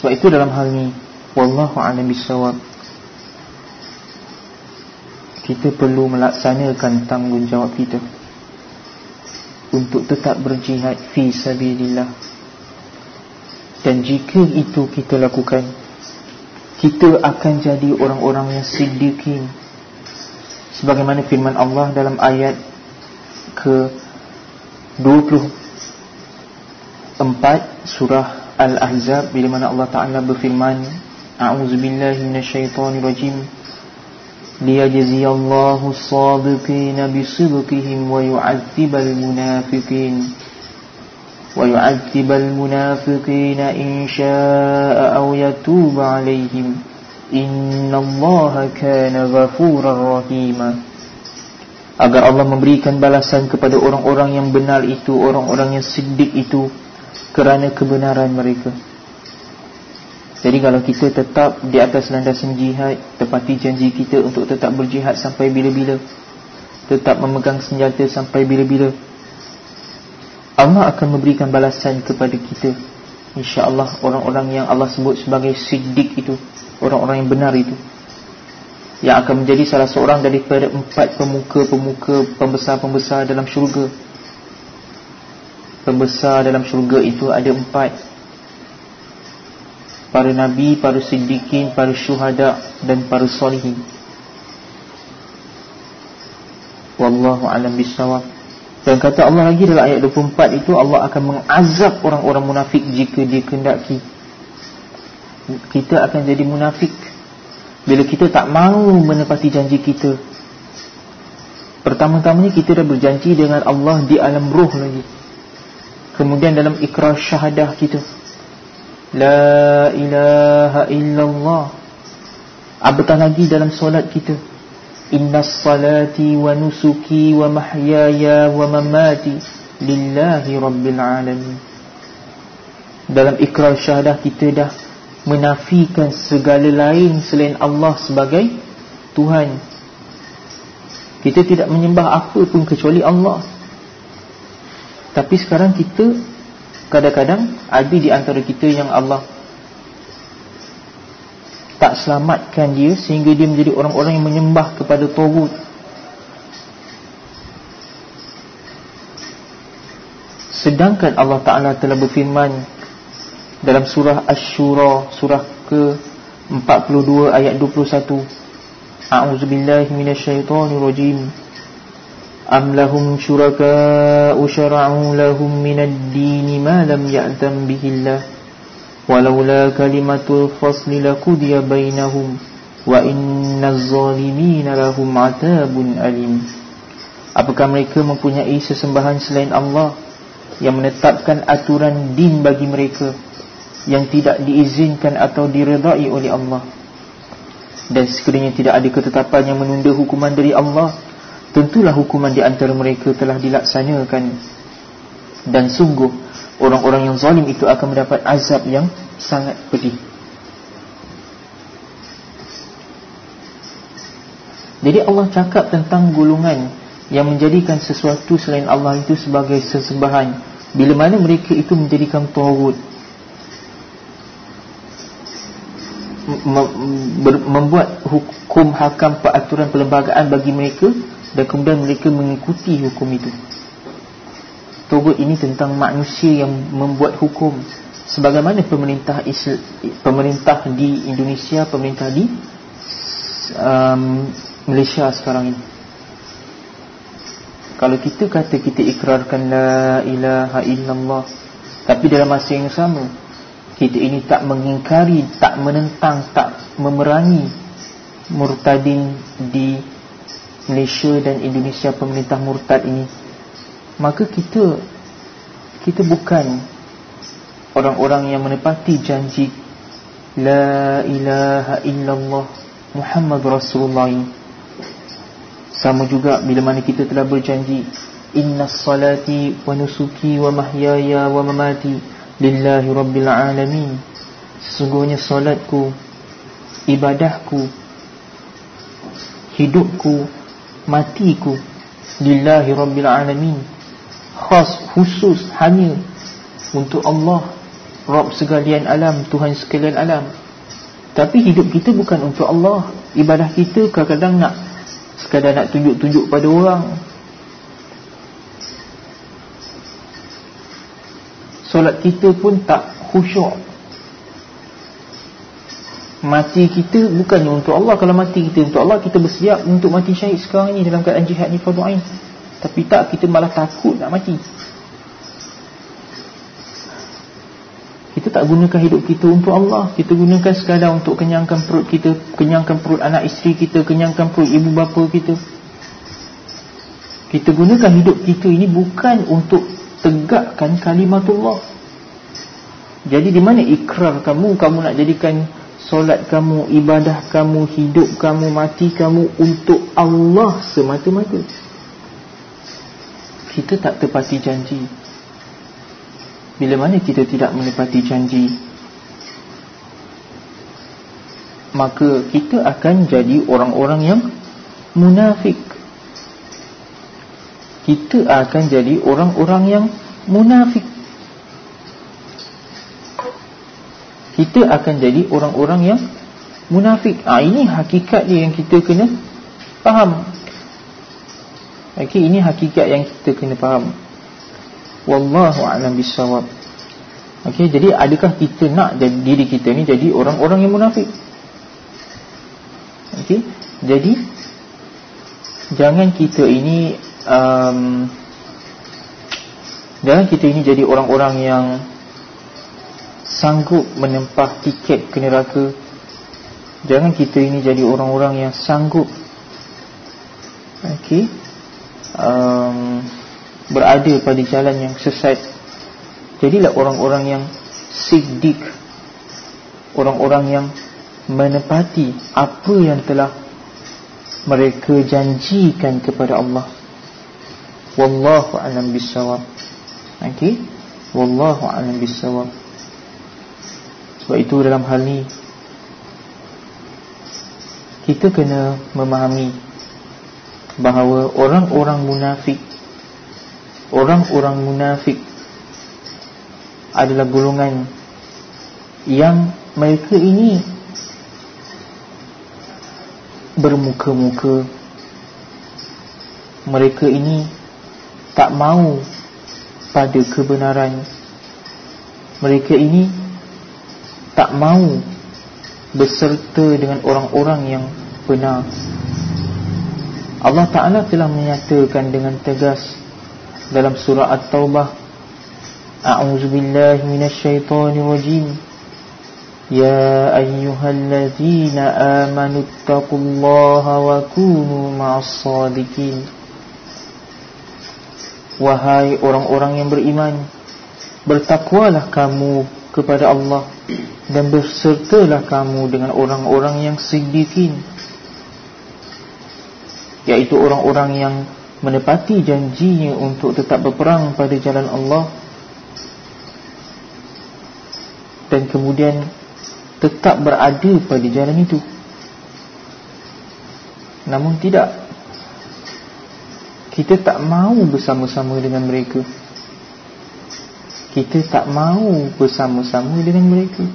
Sebab itu dalam hal ini Wallahu a'lam bisawab Kita perlu melaksanakan tanggungjawab kita. Untuk tetap berjihad Fi sabidillah Dan jika itu kita lakukan Kita akan jadi orang-orang yang siddiqin. Sebagaimana firman Allah dalam ayat ke 24 surah Al-Ahzab bila mana Allah Taala berfirman A'udzubillahi minasyaitonirrajim liyajziyallahu as-sadiqina bisidqihim wa yu'adzibal munafiqin wa yu'adzibal munafiqina in syaa'a aw yatuba 'alaihim innallaha kana ghafurar rahima agar Allah memberikan balasan kepada orang-orang yang benar itu, orang-orang yang siddiq itu kerana kebenaran mereka. Jadi kalau kita tetap di atas landasan jihad, tepati janji kita untuk tetap berjihad sampai bila-bila, tetap memegang senjata sampai bila-bila, Allah akan memberikan balasan kepada kita. Insya-Allah orang-orang yang Allah sebut sebagai siddiq itu, orang-orang yang benar itu yang akan menjadi salah seorang daripada empat pemuka-pemuka pembesar-pembesar dalam syurga. Pembesar dalam syurga itu ada empat. Para nabi, para siddiqin, para syuhada dan para solihin. Wallahu alam bisawab. Dan kata Allah lagi dalam ayat 24 itu Allah akan mengazab orang-orang munafik jika dia kendaki. Kita akan jadi munafik bila kita tak mahu menepati janji kita Pertama-tamanya kita dah berjanji dengan Allah di alam roh lagi Kemudian dalam ikrar syahadah kita La ilaha illallah Apatah lagi dalam solat kita Inna salati wa nusuki wa mahyaya wa mamati Lillahi rabbil alamin Dalam ikrar syahadah kita dah menafikan segala lain selain Allah sebagai Tuhan. Kita tidak menyembah apa pun kecuali Allah. Tapi sekarang kita kadang-kadang ada di antara kita yang Allah tak selamatkan dia sehingga dia menjadi orang-orang yang menyembah kepada Tawud. Sedangkan Allah Ta'ala telah berfirman dalam surah Ash-Shura surah ke-42 ayat 21 A'udzubillahi minasyaitonirrajim Am lahum syuraka'u syara'u lahum minad-din ma lam ya'tam bihillah walaula kalimatul fasli laqudiya bainahum wa innaz zalimina lahum 'atabun alim Apakah mereka mempunyai sesembahan selain Allah yang menetapkan aturan din bagi mereka yang tidak diizinkan atau diredai oleh Allah? Dan sekiranya tidak ada ketetapan yang menunda hukuman dari Allah tentulah hukuman di antara mereka telah dilaksanakan. Dan sungguh orang-orang yang zalim itu akan mendapat azab yang sangat pedih. Jadi Allah cakap tentang golongan yang menjadikan sesuatu selain Allah itu sebagai sesembahan. Bila mana mereka itu menjadikan tawud. Membuat hukum hakam peraturan perlembagaan bagi mereka dan kemudian mereka mengikuti hukum itu. Togut ini tentang manusia yang membuat hukum sebagaimana pemerintah Islam, pemerintah di Indonesia, pemerintah di um, Malaysia sekarang ini. Kalau kita kata kita ikrarkan la ilaha illallah tapi dalam masa yang sama kita ini tak mengingkari, tak menentang, tak memerangi murtadin di Malaysia dan Indonesia pemerintah murtad ini maka kita kita bukan orang-orang yang menepati janji la ilaha illallah Muhammad Rasulullah. Sama juga bila mana kita telah berjanji inna salati wa nusuki wa mahyaya wa mamati lillahi rabbil alamin. Sesungguhnya solatku ibadahku hidupku matiku. Lillahi rabbil alamin khas khusus hanya untuk Allah Rob segalian alam Tuhan sekalian alam. Tapi hidup kita bukan untuk Allah. Ibadah kita kadang-kadang nak Sekadar nak tunjuk-tunjuk pada orang. Solat kita pun tak khusyuk Mati kita bukannya untuk Allah. Kalau mati kita untuk Allah Kita bersiap untuk mati syahid sekarang ni Dalam keadaan jihad ni fardu'ain Tapi tak, kita malah takut nak mati. Kita tak gunakan hidup kita untuk Allah. Kita gunakan sekadar untuk kenyangkan perut kita Kenyangkan perut anak isteri kita Kenyangkan perut ibu bapa kita. Kita gunakan hidup kita ini bukan untuk Tegakkan kalimatullah. Jadi di mana ikrar kamu Kamu nak jadikan solat kamu, ibadah kamu, hidup kamu, mati kamu untuk Allah semata-mata. Kita tak tepati janji. Bila mana kita tidak menepati janji, maka kita akan jadi orang-orang yang munafik. Kita akan jadi orang-orang yang munafik. Kita akan jadi orang-orang yang munafik. Ah ini hakikat dia yang kita kena faham. Okey, ini hakikat yang kita kena faham. Wallahu a'lam bissawab. Okey, jadi adakah kita nak jadi diri kita ni jadi orang-orang yang munafik? Okey. Jadi jangan kita ini um, jangan kita ini jadi orang-orang yang sanggup menempah tiket ke neraka. Jangan kita ini jadi orang-orang yang sanggup. Okay, um, Berada pada jalan yang sesat. Jadilah orang-orang yang siddiq. Orang-orang yang menepati apa yang telah mereka janjikan kepada Allah. Wallahu a'lam bissawab. Okay Wallahu a'lam bissawab sebab itu dalam hal ni Kita kena memahami Bahawa orang-orang munafik Orang-orang munafik Adalah golongan Yang mereka ini Bermuka-muka. Mereka ini Tak mau Pada kebenaran. Mereka ini tak mau berserta dengan orang-orang yang benar. Allah Ta'ala telah menyatakan dengan tegas dalam surah At-Taubah A'udzu billahi minasyaitonir rajim Ya ayyuhallazina amanu taqullaha wa kunu ma'as sadiqin Wahai orang-orang yang beriman bertakwalah kamu kepada Allah dan bersertalah kamu dengan orang-orang yang siddiqin yaitu orang-orang yang menepati janjinya untuk tetap berperang pada jalan Allah dan kemudian tetap berada pada jalan itu. Namun tidak. Kita tak mahu bersama-sama dengan mereka kita tak mahu bersama-sama dengan mereka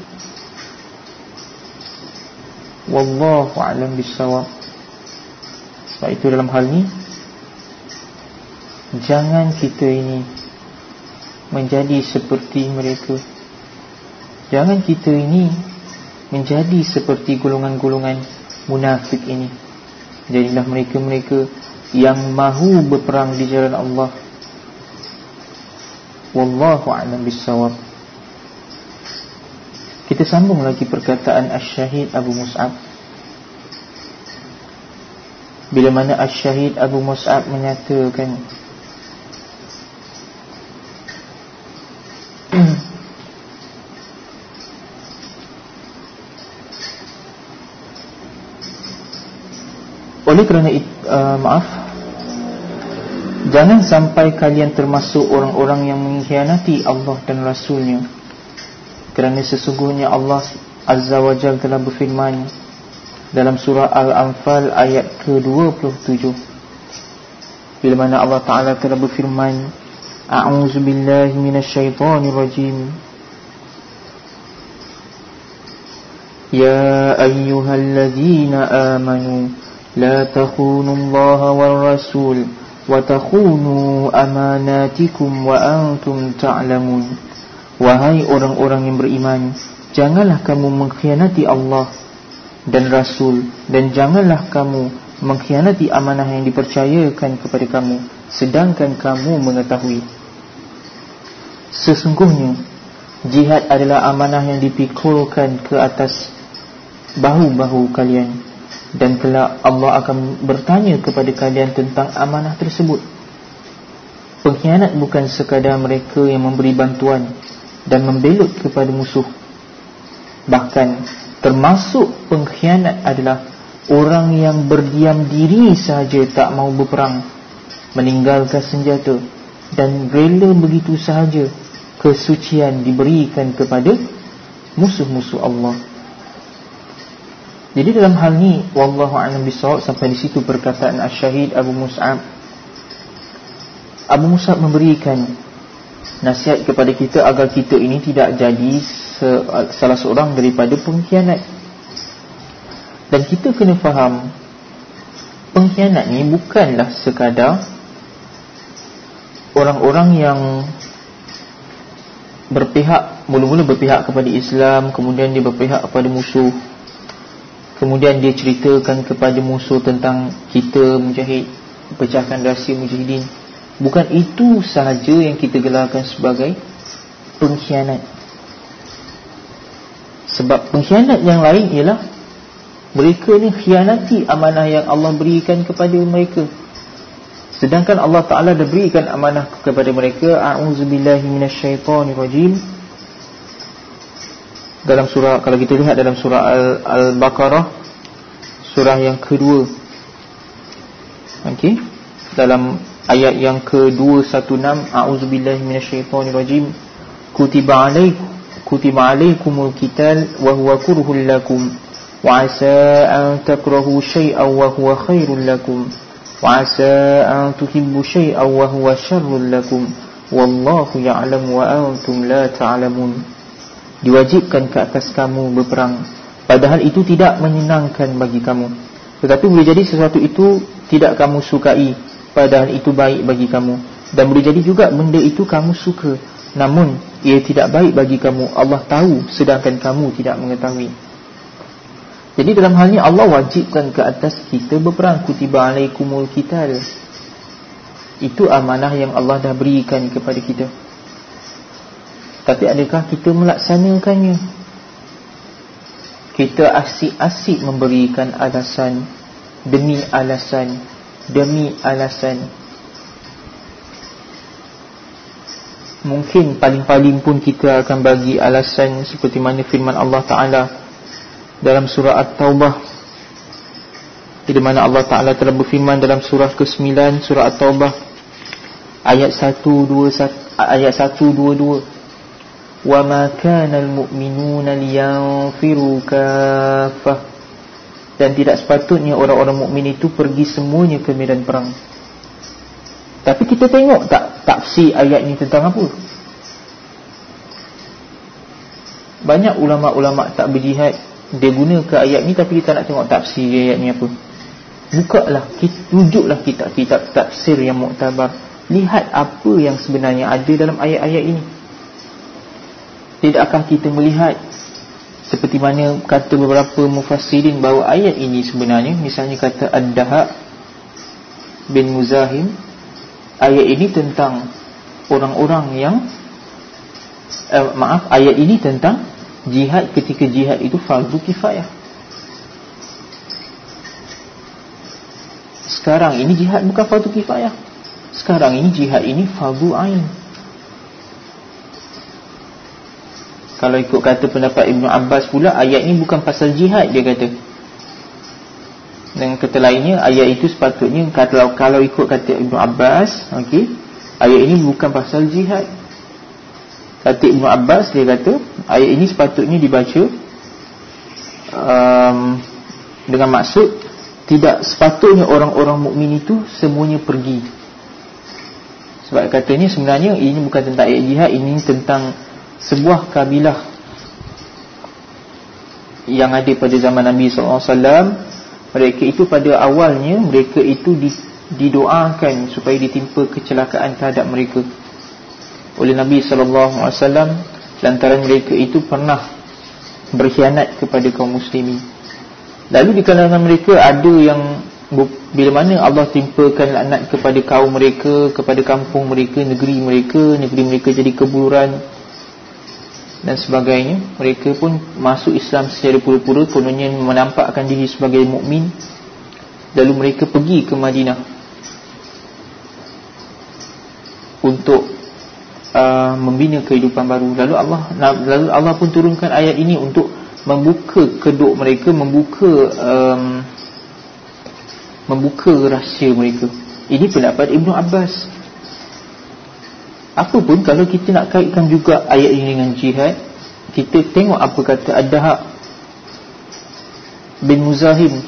Wallahu a'lam bisawab. Sebab itu dalam hal ini jangan kita ini menjadi seperti mereka. Jangan kita ini menjadi seperti golongan-golongan munafik ini. Jadilah mereka-mereka yang mahu berperang di jalan Allah. Wallahu a'lam bisawab. Kita sambung lagi perkataan Ash-Shahid Abu Mus'ab Bila mana Ash-Shahid Abu Mus'ab menyatakan Oleh kerana uh, Maaf Jangan sampai kalian termasuk orang-orang yang mengkhianati Allah dan Rasulnya. Kerana sesungguhnya Allah Azza wa Jal telah berfirman Dalam surah Al-Anfal ayat ke-27. Bila mana Allah Ta'ala telah berfirman A'uzu billahi minasyaitanir rajim Ya ayyuhalladzina amanu La takhunullaha wal rasul. وتخونوا أماناتكم وأنتم تعلمون Wahai orang-orang yang beriman Janganlah kamu mengkhianati Allah dan Rasul Dan janganlah kamu mengkhianati amanah yang dipercayakan kepada kamu Sedangkan kamu mengetahui Sesungguhnya Jihad adalah amanah yang dipikulkan ke atas bahu-bahu kalian dan kelak Allah akan bertanya kepada kalian tentang amanah tersebut. Pengkhianat bukan sekadar mereka yang memberi bantuan dan membelut kepada musuh. Bahkan termasuk pengkhianat adalah orang yang berdiam diri sahaja tak mau berperang meninggalkan senjata dan rela begitu sahaja kesucian diberikan kepada musuh-musuh Allah jadi dalam hal ni wallahu a'lam bisawab sampai di situ perkataan Asy-Syahid Abu Mus'ab. Abu Mus'ab memberikan nasihat kepada kita agar kita ini tidak jadi se salah seorang daripada pengkhianat. Dan kita kena faham pengkhianat ni bukanlah sekadar orang-orang yang berpihak mula-mula berpihak kepada Islam kemudian dia berpihak kepada musuh Kemudian dia ceritakan kepada musuh tentang kita mujahid Pecahkan rahsia mujahidin. Bukan itu sahaja yang kita gelarkan sebagai pengkhianat. Sebab pengkhianat yang lain ialah Mereka ni khianati amanah yang Allah berikan kepada mereka. Sedangkan Allah Ta'ala dah berikan amanah kepada mereka A'udzubillahiminasyaitanirrajim dalam surah kalau kita lihat dalam surah Al-Baqarah surah yang kedua. Okey. Dalam ayat yang ke-216 a'udzubillahi minasyaitonirrajim. Kutiba alaikum kutiba alaikumul qital wa huwa kurhul lakum. Wa 'asa an takrahu shay'an wa huwa khairul lakum. Wa 'asa an tuhibbu shay'an wa huwa sharrul lakum. Wallahu ya'lamu wa antum la ta'lamun diwajibkan ke atas kamu berperang. Padahal itu tidak menyenangkan bagi kamu. Tetapi boleh jadi sesuatu itu tidak kamu sukai padahal itu baik bagi kamu. Dan boleh jadi juga benda itu kamu suka. Namun ia tidak baik bagi kamu. Allah tahu sedangkan kamu tidak mengetahui. Jadi dalam hal ini Allah wajibkan ke atas kita berperang. Kutiba alaikumul qital itu amanah yang Allah dah berikan kepada kita tapi adakah kita melaksanakannya? Kita asyik-asyik memberikan alasan Demi alasan Demi alasan. Mungkin paling-paling pun kita akan bagi alasan Seperti mana firman Allah Ta'ala Dalam surah At-Tawbah Di mana Allah Ta'ala telah berfirman dalam surah ke-9 Surah At-Tawbah Ayat 1, 2, 1 Ayat 1, 2, 2 وَمَا كَانَ الْمُؤْمِنُونَ لِيَنْفِرُوا كَافَةً Dan tidak sepatutnya orang-orang mukmin itu pergi semuanya ke medan perang. Tapi kita tengok tak tafsir ayat ini tentang apa? Banyak ulama-ulama tak berjihad Dia guna ke ayat ni tapi kita nak tengok tafsir ayat ni apa Bukalah, rujuklah kitab-kitab tafsir yang muktabar Lihat apa yang sebenarnya ada dalam ayat-ayat ini Tidakkah kita melihat Seperti mana kata beberapa mufassirin Bahawa ayat ini sebenarnya Misalnya kata Ad-Dahak bin Muzahim Ayat ini tentang Orang-orang yang eh, Maaf, ayat ini tentang Jihad ketika jihad itu Fardu kifayah. Sekarang ini jihad bukan fardu kifayah. Sekarang ini jihad ini Fardu ain Kalau ikut kata pendapat Ibn Abbas pula Ayat ni bukan pasal jihad dia kata. Dan kata lainnya Ayat itu sepatutnya Kalau, kalau ikut kata Ibn Abbas okay, Ayat ini bukan pasal jihad. Kata Ibn Abbas dia kata Ayat ini sepatutnya dibaca um, Dengan maksud Tidak sepatutnya orang-orang mukmin itu Semuanya pergi. Sebab katanya sebenarnya Ini bukan tentang ayat jihad Ini tentang sebuah kabilah yang ada pada zaman Nabi SAW Mereka itu pada awalnya Mereka itu didoakan Supaya ditimpa kecelakaan terhadap mereka. Oleh Nabi SAW Lantaran mereka itu pernah Berkhianat kepada kaum muslimin. Lalu di kalangan mereka ada yang Bila mana Allah timpakan laknat kepada kaum mereka Kepada kampung mereka, negeri mereka Negeri mereka jadi kebuluran dan sebagainya. Mereka pun masuk Islam secara pura-pura kononnya menampakkan diri sebagai mukmin. Lalu mereka pergi ke Madinah untuk uh, membina kehidupan baru. Lalu Allah lalu Allah pun turunkan ayat ini untuk membuka kedok mereka membuka um, membuka rahsia mereka. Ini pendapat Ibnu Abbas Apapun kalau kita nak kaitkan juga ayat ini dengan jihad Kita tengok apa kata Ad-Dahab bin Muzahim.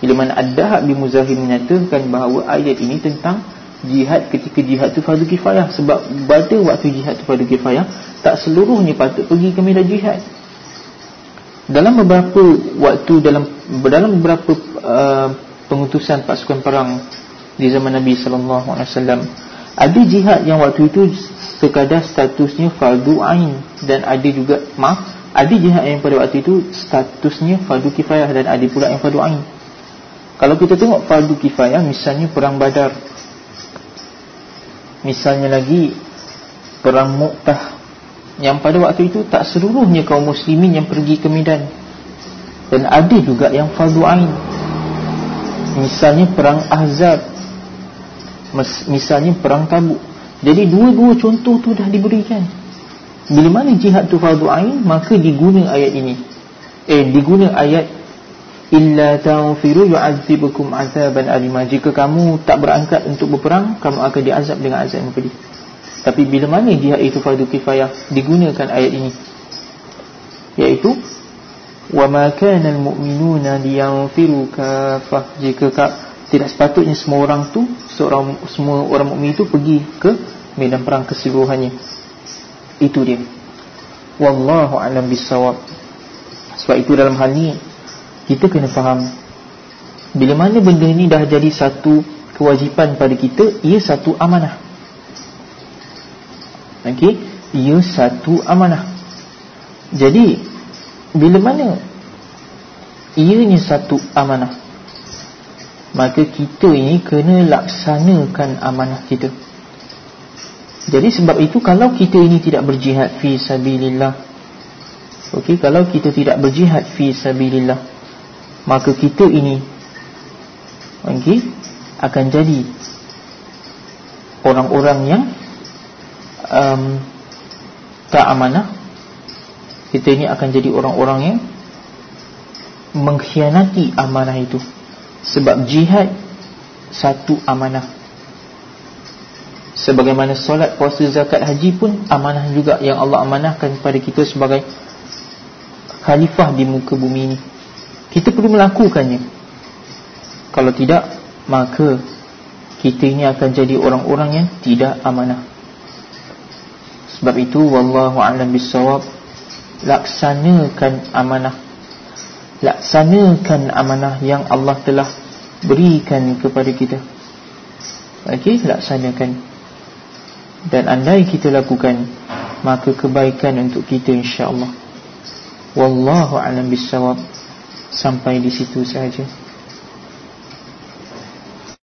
Bila mana Ad-Dahab bin Muzahim menyatakan bahawa ayat ini tentang Jihad ketika jihad itu fardu kifayah. Sebab pada waktu jihad itu fardu kifayah Tak seluruhnya patut pergi ke medan jihad. Dalam beberapa waktu Dalam dalam beberapa uh, pengutusan pasukan perang Di zaman Nabi SAW ada jihad yang waktu itu sekadar statusnya fardu ain dan ada juga maaf, ada jihad yang pada waktu itu statusnya fardu kifayah dan ada pula yang fardu ain. Kalau kita tengok fardu kifayah misalnya perang Badar. Misalnya lagi perang Mu'tah yang pada waktu itu tak seluruhnya kaum muslimin yang pergi ke medan. Dan ada juga yang fardu ain. Misalnya perang Ahzab misalnya perang tabuk. Jadi dua-dua contoh tu dah diberikan. Bila mana jihad tu fardu ain maka diguna ayat ini. Eh diguna ayat illa tawfiru yu'adzibukum azaban alima. Jika kamu tak berangkat untuk berperang kamu akan diazab dengan azab yang pedih. Tapi bila mana jihad itu fardu kifayah digunakan ayat ini. Iaitu wa ma kana almu'minuna liyanfiru kafah. Jika tidak sepatutnya semua orang tu seorang semua orang mukmin itu pergi ke medan perang keseluruhannya itu dia. Wallahu alam bisawab sebab itu dalam hal ni kita kena faham. Bila mana benda ni dah jadi satu kewajipan pada kita ia satu amanah. Okey? Ia satu amanah. Jadi bila mana ianya satu amanah Maka kita ini kena laksanakan amanah kita. Jadi sebab itu kalau kita ini tidak berjihad fi sabilillah Okey, kalau kita tidak berjihad fi sabilillah Maka kita ini Okey, akan jadi Orang-orang yang um, Tak amanah. Kita ini akan jadi orang-orang yang Mengkhianati amanah itu sebab jihad Satu amanah. Sebagaimana solat, puasa, zakat, haji pun Amanah juga yang Allah amanahkan kepada kita sebagai Khalifah di muka bumi ini. Kita perlu melakukannya. Kalau tidak Maka Kita ini akan jadi orang-orang yang tidak amanah. Sebab itu Wallahu'alam bisawab Laksanakan amanah laksanakan amanah yang Allah telah berikan kepada kita. Okey laksanakan. Dan andai kita lakukan maka kebaikan untuk kita insya-Allah. Wallahu alam bisawab sampai di situ saja